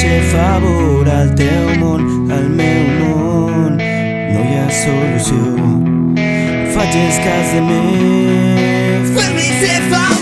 Faixe favor al teu món, al meu món, no hi ha solució. Faig cas de mi. Favor.